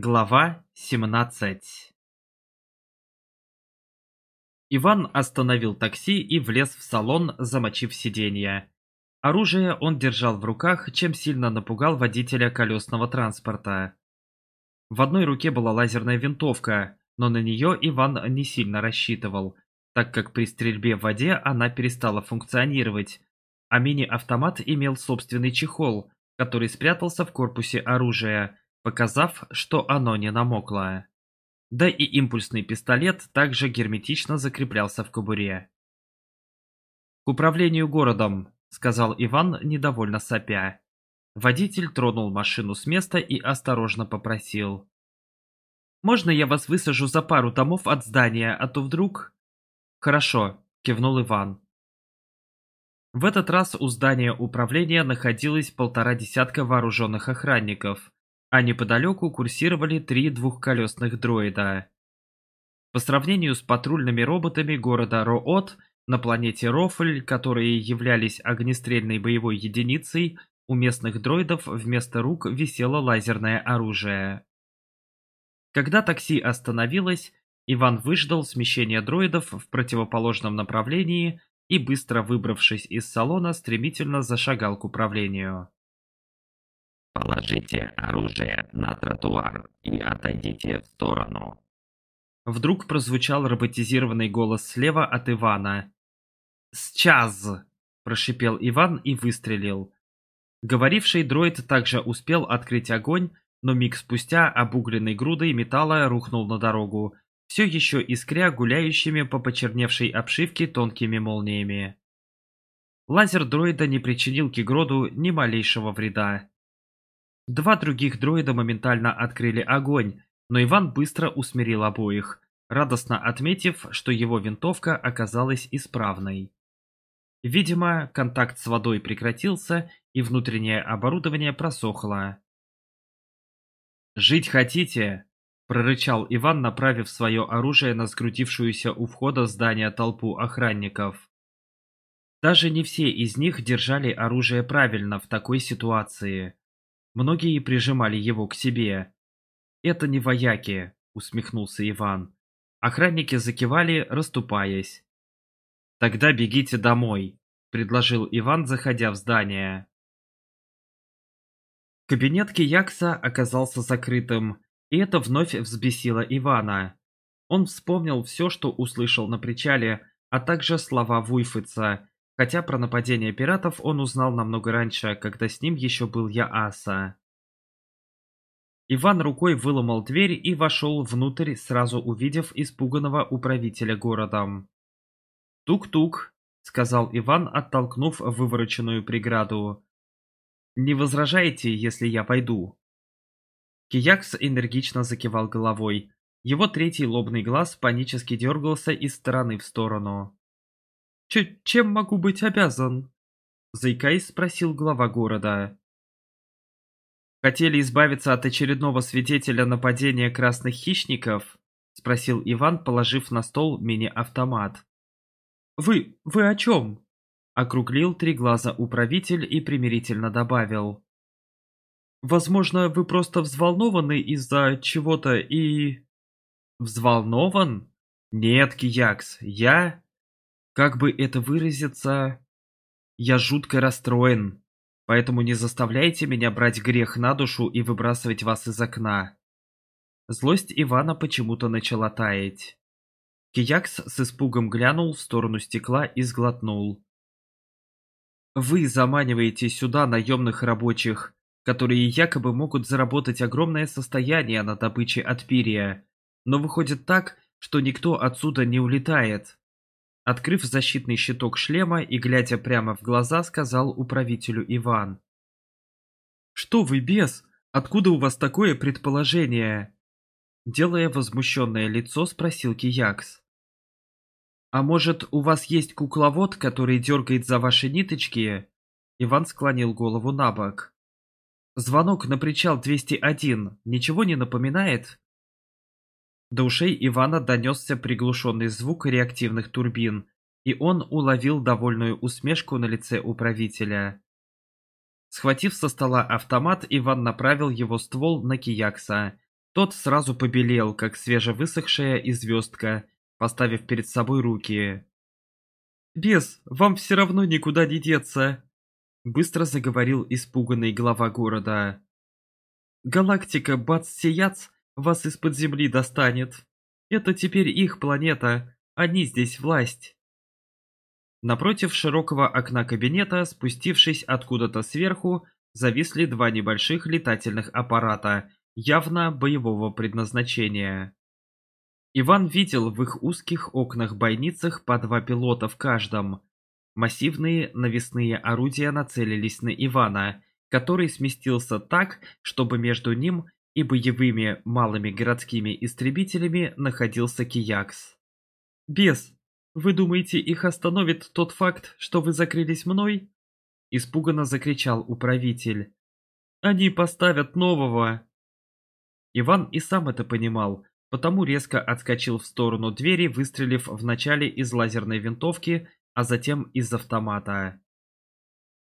Глава 17 Иван остановил такси и влез в салон, замочив сиденье. Оружие он держал в руках, чем сильно напугал водителя колесного транспорта. В одной руке была лазерная винтовка, но на нее Иван не сильно рассчитывал, так как при стрельбе в воде она перестала функционировать, а мини-автомат имел собственный чехол, который спрятался в корпусе оружия – показав, что оно не намоклое. Да и импульсный пистолет также герметично закреплялся в кобуре. «К управлению городом», — сказал Иван, недовольно сопя. Водитель тронул машину с места и осторожно попросил. «Можно я вас высажу за пару домов от здания, а то вдруг...» «Хорошо», — кивнул Иван. В этот раз у здания управления находилось полтора десятка вооруженных охранников, а неподалеку курсировали три двухколесных дроида. По сравнению с патрульными роботами города Роот, на планете Рофль, которые являлись огнестрельной боевой единицей, у местных дроидов вместо рук висело лазерное оружие. Когда такси остановилось, Иван выждал смещение дроидов в противоположном направлении и, быстро выбравшись из салона, стремительно зашагал к управлению. Положите оружие на тротуар и отойдите в сторону. Вдруг прозвучал роботизированный голос слева от Ивана. «Сейчас!» – прошипел Иван и выстрелил. Говоривший дроид также успел открыть огонь, но миг спустя обугленный грудой металла рухнул на дорогу, все еще искря гуляющими по почерневшей обшивке тонкими молниями. Лазер дроида не причинил Кигроду ни малейшего вреда. Два других дроида моментально открыли огонь, но Иван быстро усмирил обоих, радостно отметив, что его винтовка оказалась исправной. Видимо, контакт с водой прекратился, и внутреннее оборудование просохло. «Жить хотите?» – прорычал Иван, направив свое оружие на скрутившуюся у входа здания толпу охранников. Даже не все из них держали оружие правильно в такой ситуации. Многие прижимали его к себе. «Это не вояки», — усмехнулся Иван. Охранники закивали, расступаясь. «Тогда бегите домой», — предложил Иван, заходя в здание. Кабинет Киякса оказался закрытым, и это вновь взбесило Ивана. Он вспомнил все, что услышал на причале, а также слова Вуйфыца, Хотя про нападение пиратов он узнал намного раньше, когда с ним еще был Яаса. Иван рукой выломал дверь и вошел внутрь, сразу увидев испуганного управителя городом. «Тук-тук», — сказал Иван, оттолкнув вывороченную преграду. «Не возражаете, если я пойду?» Киякс энергично закивал головой. Его третий лобный глаз панически дергался из стороны в сторону. Ч чем могу быть обязан? Заикаясь, спросил глава города. Хотели избавиться от очередного свидетеля нападения красных хищников? Спросил Иван, положив на стол мини-автомат. Вы... вы о чем? Округлил три глаза управитель и примирительно добавил. Возможно, вы просто взволнованы из-за чего-то и... Взволнован? Нет, Киякс, я... Как бы это выразиться? Я жутко расстроен, поэтому не заставляйте меня брать грех на душу и выбрасывать вас из окна. Злость Ивана почему-то начала таять. Киякс с испугом глянул в сторону стекла и сглотнул. «Вы заманиваете сюда наемных рабочих, которые якобы могут заработать огромное состояние на добыче от пирия, но выходит так, что никто отсюда не улетает. Открыв защитный щиток шлема и глядя прямо в глаза, сказал управителю Иван. «Что вы, бес? Откуда у вас такое предположение?» Делая возмущенное лицо, спросил Киякс. «А может, у вас есть кукловод, который дергает за ваши ниточки?» Иван склонил голову на бок. «Звонок на причал 201 ничего не напоминает?» До ушей Ивана донесся приглушенный звук реактивных турбин, и он уловил довольную усмешку на лице управителя. Схватив со стола автомат, Иван направил его ствол на Киякса. Тот сразу побелел, как свежевысохшая известка, поставив перед собой руки. «Бес, вам все равно никуда не деться!» Быстро заговорил испуганный глава города. «Галактика Бац-Сияц вас из-под земли достанет. Это теперь их планета, они здесь власть. Напротив широкого окна кабинета, спустившись откуда-то сверху, зависли два небольших летательных аппарата, явно боевого предназначения. Иван видел в их узких окнах-бойницах по два пилота в каждом. Массивные навесные орудия нацелились на Ивана, который сместился так, чтобы между ним и боевыми малыми городскими истребителями находился Киякс. «Бес, вы думаете, их остановит тот факт, что вы закрылись мной?» Испуганно закричал управитель. «Они поставят нового!» Иван и сам это понимал, потому резко отскочил в сторону двери, выстрелив вначале из лазерной винтовки, а затем из автомата.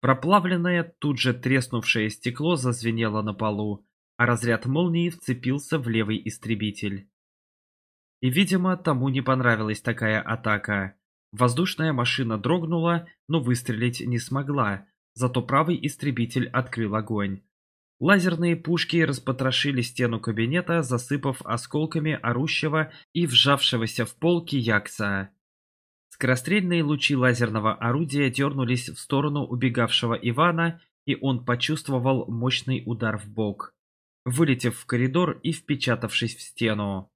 Проплавленное, тут же треснувшее стекло зазвенело на полу, а разряд молнии вцепился в левый истребитель. И, видимо, тому не понравилась такая атака. Воздушная машина дрогнула, но выстрелить не смогла, зато правый истребитель открыл огонь. Лазерные пушки распотрошили стену кабинета, засыпав осколками орущего и вжавшегося в полки якса. Скорострельные лучи лазерного орудия дернулись в сторону убегавшего Ивана, и он почувствовал мощный удар в бок вылетев в коридор и впечатавшись в стену.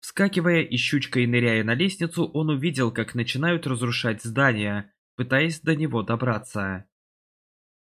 Вскакивая и щучкой ныряя на лестницу, он увидел, как начинают разрушать здание, пытаясь до него добраться.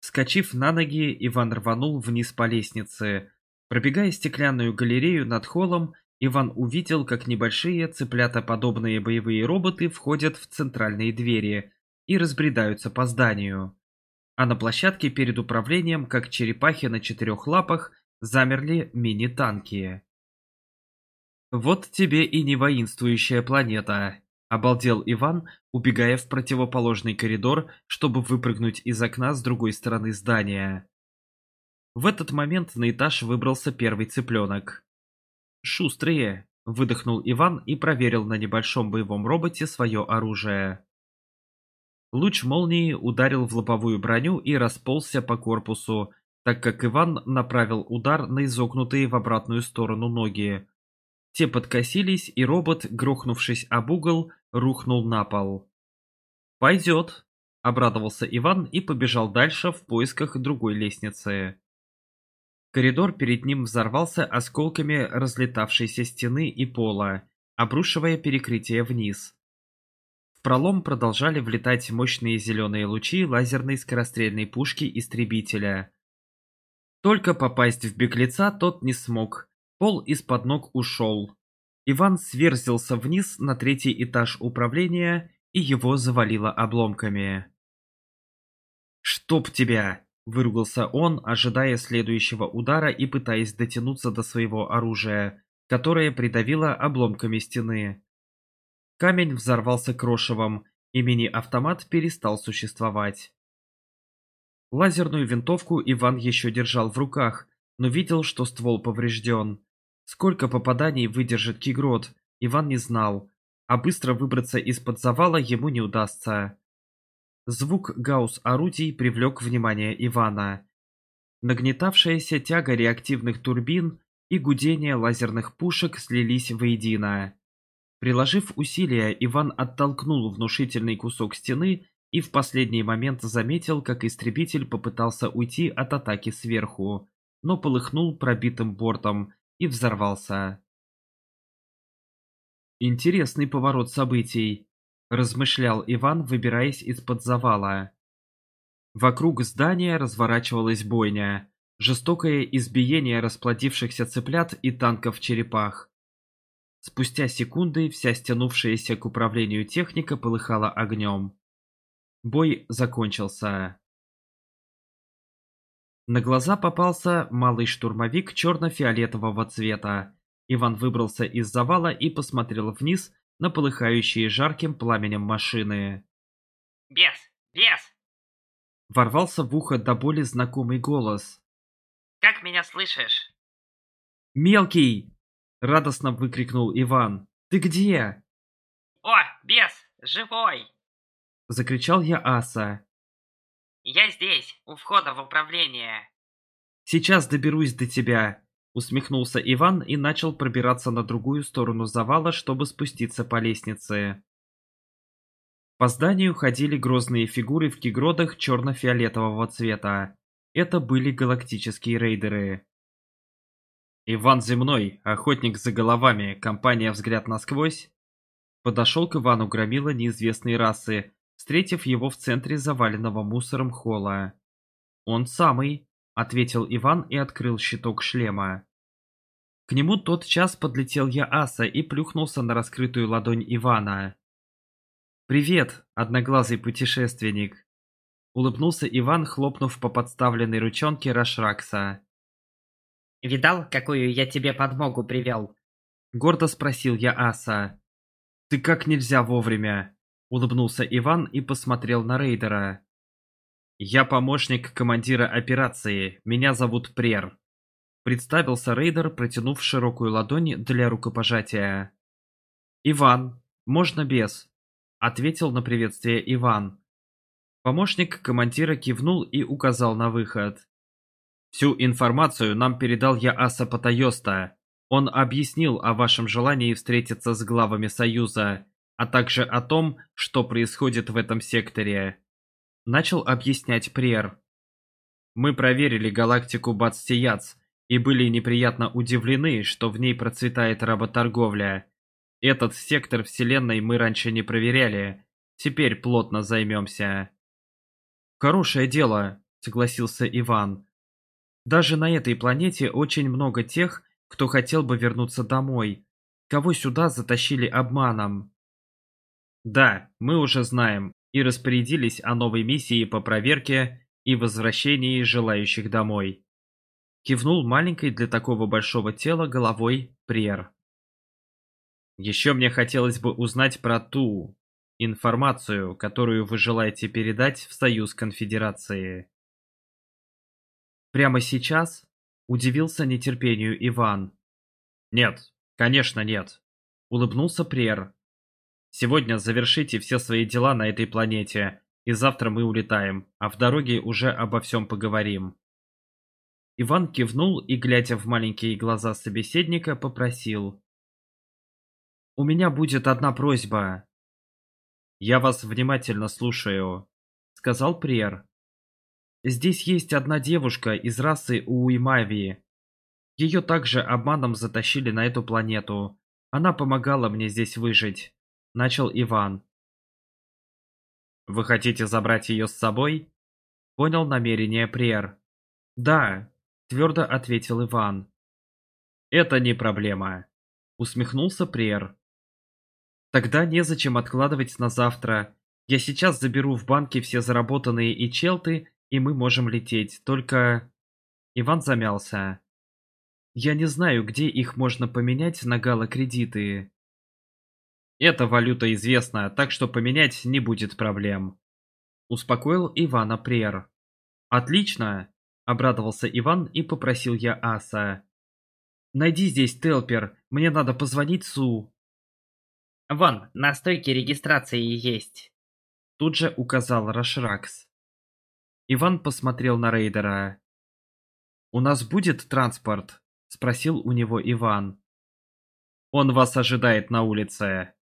Вскочив на ноги, Иван рванул вниз по лестнице. Пробегая стеклянную галерею над холлом, Иван увидел, как небольшие цыплятоподобные боевые роботы входят в центральные двери и разбредаются по зданию а на площадке перед управлением, как черепахи на четырех лапах, замерли мини-танки. «Вот тебе и не воинствующая планета», — обалдел Иван, убегая в противоположный коридор, чтобы выпрыгнуть из окна с другой стороны здания. В этот момент на этаж выбрался первый цыпленок. «Шустрые», — выдохнул Иван и проверил на небольшом боевом роботе свое оружие. Луч молнии ударил в лобовую броню и расползся по корпусу, так как Иван направил удар на изогнутые в обратную сторону ноги. Те подкосились, и робот, грохнувшись об угол, рухнул на пол. «Пойдет», — обрадовался Иван и побежал дальше в поисках другой лестницы. Коридор перед ним взорвался осколками разлетавшейся стены и пола, обрушивая перекрытие вниз. В пролом продолжали влетать мощные зеленые лучи лазерной скорострельной пушки истребителя. Только попасть в беглеца тот не смог. Пол из-под ног ушел. Иван сверзился вниз на третий этаж управления, и его завалило обломками. «Чтоб тебя!» – выругался он, ожидая следующего удара и пытаясь дотянуться до своего оружия, которое придавило обломками стены. Камень взорвался крошевом, и мини-автомат перестал существовать. Лазерную винтовку Иван еще держал в руках, но видел, что ствол поврежден. Сколько попаданий выдержит Тигрот, Иван не знал, а быстро выбраться из-под завала ему не удастся. Звук гаусс-орудий привлек внимание Ивана. Нагнетавшаяся тяга реактивных турбин и гудение лазерных пушек слились воедино. Приложив усилия, Иван оттолкнул внушительный кусок стены и в последний момент заметил, как истребитель попытался уйти от атаки сверху, но полыхнул пробитым бортом и взорвался. «Интересный поворот событий», – размышлял Иван, выбираясь из-под завала. Вокруг здания разворачивалась бойня, жестокое избиение расплодившихся цыплят и танков-черепах. Спустя секунды вся стянувшаяся к управлению техника полыхала огнем. Бой закончился. На глаза попался малый штурмовик черно-фиолетового цвета. Иван выбрался из завала и посмотрел вниз на полыхающие жарким пламенем машины. «Бес! Бес!» Ворвался в ухо до боли знакомый голос. «Как меня слышишь?» «Мелкий!» радостно выкрикнул Иван. «Ты где?» «О, бес, живой!» Закричал я Аса. «Я здесь, у входа в управление!» «Сейчас доберусь до тебя!» Усмехнулся Иван и начал пробираться на другую сторону завала, чтобы спуститься по лестнице. По зданию ходили грозные фигуры в кигродах черно-фиолетового цвета. Это были галактические рейдеры. Иван Земной, охотник за головами, компания «Взгляд насквозь», подошел к Ивану Громила неизвестной расы, встретив его в центре заваленного мусором холла. «Он самый», — ответил Иван и открыл щиток шлема. К нему тот час подлетел я аса и плюхнулся на раскрытую ладонь Ивана. «Привет, одноглазый путешественник!» Улыбнулся Иван, хлопнув по подставленной ручонке Рашракса. Видал, какую я тебе подмогу привел?» Гордо спросил я Аса. «Ты как нельзя вовремя!» Улыбнулся Иван и посмотрел на рейдера. «Я помощник командира операции. Меня зовут Прер». Представился рейдер, протянув широкую ладонь для рукопожатия. «Иван, можно без?» Ответил на приветствие Иван. Помощник командира кивнул и указал на выход. Всю информацию нам передал я Аса Патайоста. Он объяснил о вашем желании встретиться с главами Союза, а также о том, что происходит в этом секторе. Начал объяснять Приер. Мы проверили галактику Бацтияц и были неприятно удивлены, что в ней процветает работорговля. Этот сектор Вселенной мы раньше не проверяли. Теперь плотно займемся. «Хорошее дело», — согласился Иван. Даже на этой планете очень много тех, кто хотел бы вернуться домой, кого сюда затащили обманом. Да, мы уже знаем и распорядились о новой миссии по проверке и возвращении желающих домой. Кивнул маленькой для такого большого тела головой Прер. Еще мне хотелось бы узнать про ту информацию, которую вы желаете передать в Союз Конфедерации. Прямо сейчас? Удивился нетерпению Иван. Нет, конечно нет. Улыбнулся Прер. Сегодня завершите все свои дела на этой планете, и завтра мы улетаем, а в дороге уже обо всем поговорим. Иван кивнул и, глядя в маленькие глаза собеседника, попросил. «У меня будет одна просьба». «Я вас внимательно слушаю», — сказал Прер. Здесь есть одна девушка из расы Уимавии. Ее также обманом затащили на эту планету. Она помогала мне здесь выжить. Начал Иван. Вы хотите забрать ее с собой? Понял намерение Приер. Да, твердо ответил Иван. Это не проблема. Усмехнулся Приер. Тогда незачем откладывать на завтра. Я сейчас заберу в банке все заработанные и челты и мы можем лететь, только...» Иван замялся. «Я не знаю, где их можно поменять на галокредиты». «Эта валюта известна, так что поменять не будет проблем», — успокоил Ивана Прер. «Отлично!» — обрадовался Иван и попросил я Аса. «Найди здесь Телпер, мне надо позвонить Су». «Вон, на стойке регистрации есть», — тут же указал Рашракс. Иван посмотрел на рейдера. «У нас будет транспорт?» – спросил у него Иван. «Он вас ожидает на улице»,